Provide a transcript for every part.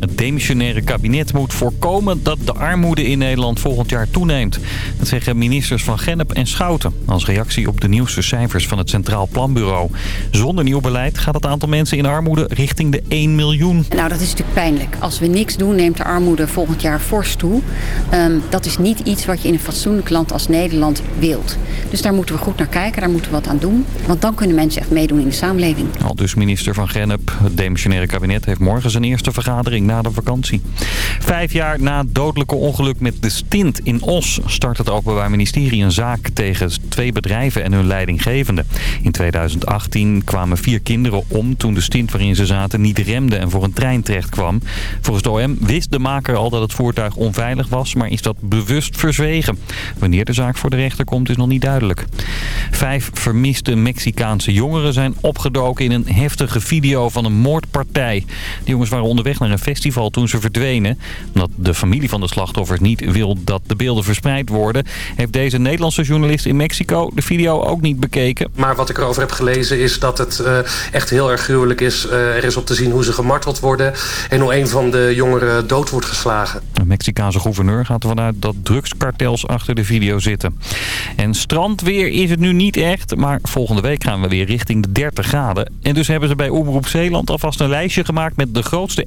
Het demissionaire kabinet moet voorkomen dat de armoede in Nederland volgend jaar toeneemt. Dat zeggen ministers van Gennep en Schouten. Als reactie op de nieuwste cijfers van het Centraal Planbureau. Zonder nieuw beleid gaat het aantal mensen in armoede richting de 1 miljoen. Nou, dat is natuurlijk pijnlijk. Als we niks doen, neemt de armoede volgend jaar fors toe. Ehm, dat is niet iets wat je in een fatsoenlijk land als Nederland wilt. Dus daar moeten we goed naar kijken, daar moeten we wat aan doen. Want dan kunnen mensen echt meedoen in de samenleving. Al dus minister van Gennep. Het demissionaire kabinet heeft morgen zijn eerste vergadering de vakantie. Vijf jaar na het dodelijke ongeluk met de stint in Os... start het Openbaar Ministerie een zaak tegen twee bedrijven en hun leidinggevende. In 2018 kwamen vier kinderen om toen de stint waarin ze zaten niet remde en voor een trein terecht kwam. Volgens de OM wist de maker al dat het voertuig onveilig was, maar is dat bewust verzwegen. Wanneer de zaak voor de rechter komt is nog niet duidelijk. Vijf vermiste Mexicaanse jongeren zijn opgedoken in een heftige video van een moordpartij. De jongens waren onderweg naar een festival toen ze verdwenen. Omdat de familie van de slachtoffers niet wil dat de beelden verspreid worden... heeft deze Nederlandse journalist in Mexico de video ook niet bekeken. Maar wat ik erover heb gelezen is dat het uh, echt heel erg gruwelijk is. Uh, er is op te zien hoe ze gemarteld worden... en hoe een van de jongeren dood wordt geslagen. De Mexicaanse gouverneur gaat ervan uit dat drugskartels achter de video zitten. En strandweer is het nu niet echt, maar volgende week gaan we weer richting de 30 graden. En dus hebben ze bij Omroep Zeeland alvast een lijstje gemaakt met de grootste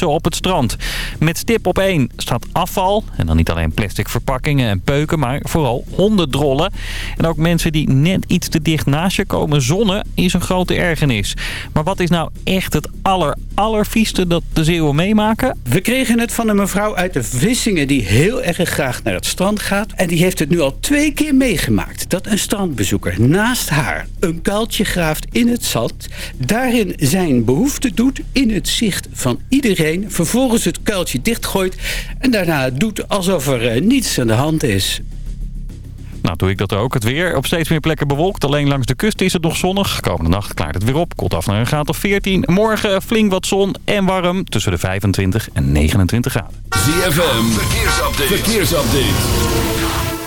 op het strand. Met stip op één staat afval. En dan niet alleen plastic verpakkingen en peuken, maar vooral hondendrollen. En ook mensen die net iets te dicht naast je komen zonnen is een grote ergernis. Maar wat is nou echt het aller, allervieste dat de Zeeuwen meemaken? We kregen het van een mevrouw uit de Vissingen die heel erg graag naar het strand gaat. En die heeft het nu al twee keer meegemaakt. Dat een strandbezoeker naast haar een kuiltje graaft in het zand. Daarin zijn behoefte doet in het zicht van iedereen. Vervolgens het kuiltje dichtgooit. En daarna doet alsof er eh, niets aan de hand is. Nou, doe ik dat ook. Het weer op steeds meer plekken bewolkt. Alleen langs de kust is het nog zonnig. Komende nacht klaart het weer op. Koelt af naar een graad of 14. Morgen flink wat zon en warm. Tussen de 25 en 29 graden. ZFM, verkeersupdate. verkeersupdate.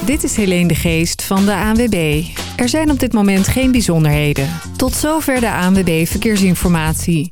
Dit is Helene de Geest van de ANWB. Er zijn op dit moment geen bijzonderheden. Tot zover de ANWB Verkeersinformatie.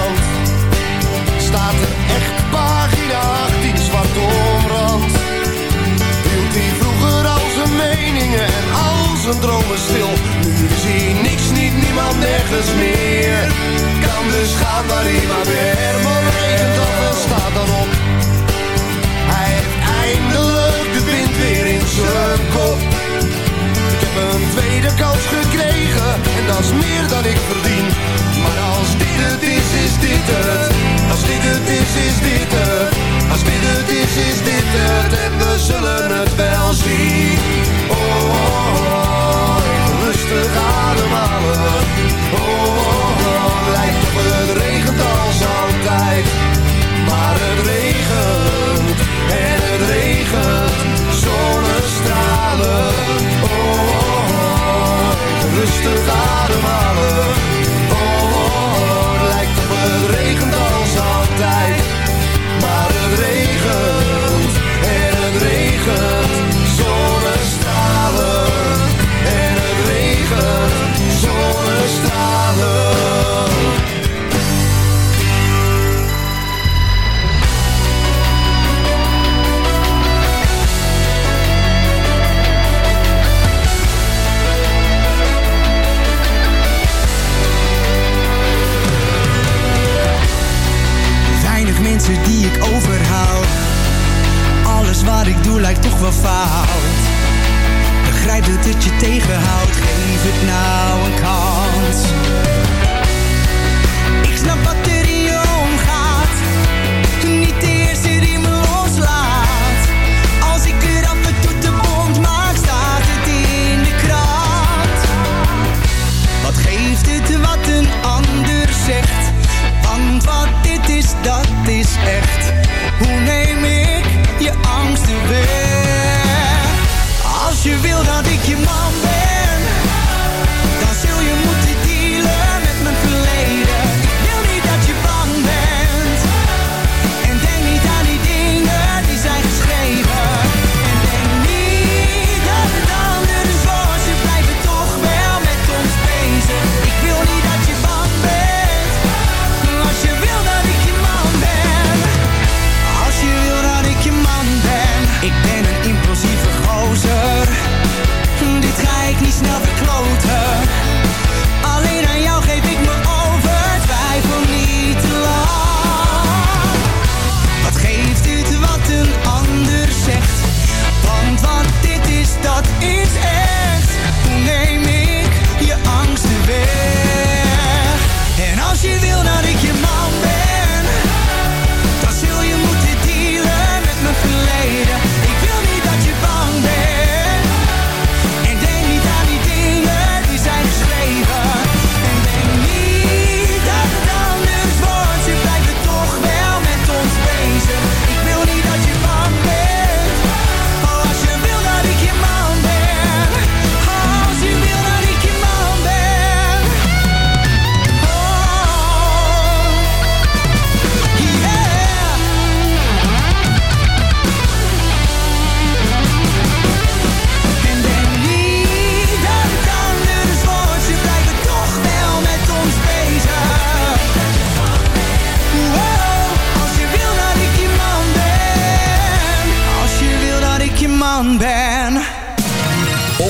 het wel. wel fout. Begrijp dat het je tegenhoudt, geef het nou een kans.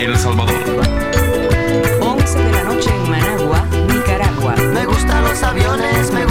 El Salvador. 11 de la noche en Managua, Nicaragua. Me gustan los aviones, me gustan.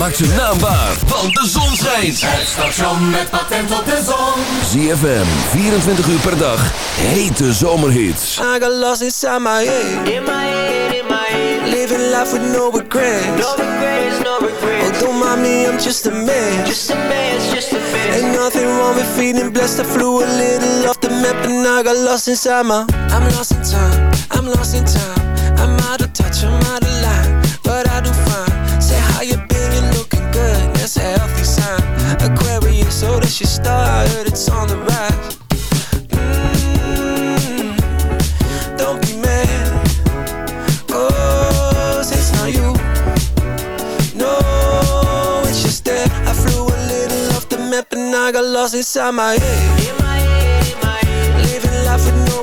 Maak zijn naam waar, want de zon schijnt. Het station met patent op de zon. ZFM, 24 uur per dag. Hete zomerhits. I got lost inside my head. In my head, in my head. Living life with no regrets. No regrets, no regrets. Oh, don't mind me, I'm just a man. Just a man, just a man. Ain't nothing wrong with feeling blessed. I flew a little off the map and I got lost inside my. I'm lost in time. I'm lost in time. I'm out of touch. I'm out of line. Aquarius, so that's your star. I heard it's on the rise. Mm, don't be mad. Oh, it's not you. No, it's just that I flew a little off the map and I got lost inside my head. Living life with no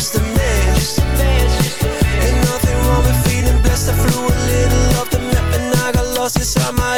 Just a man. Ain't nothing wrong with feeling blessed. I flew a little off the map and I got lost inside my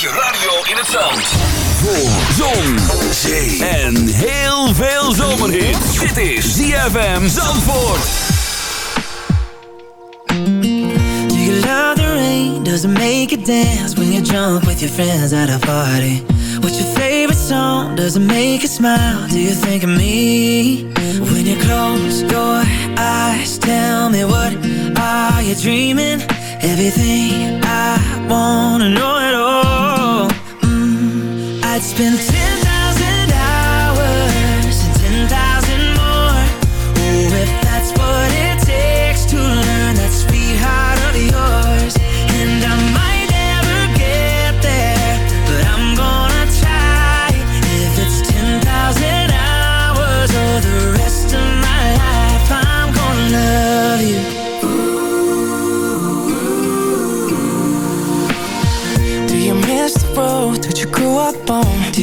Your radio in het zand. Voor zon, zee en heel veel zomerhit. Dit is ZFM Zandvoort. Do you love the rain? Does it make you dance when you jump with your friends at a party? What's your favorite song? Does it make you smile? Do you think of me? When you close your eyes, tell me what are you dreaming? Everything I wanna know it all It's been 10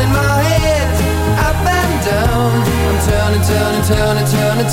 I'm turning my head up and down. I'm turning, turning, turning,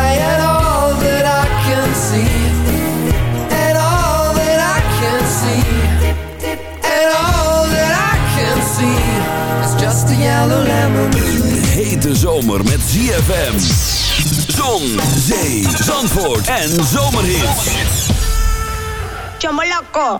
just a yellow lemon tree. Hete zomer met ZFM. Zon, zee, zandvoort en zomerhits. Chomo loco.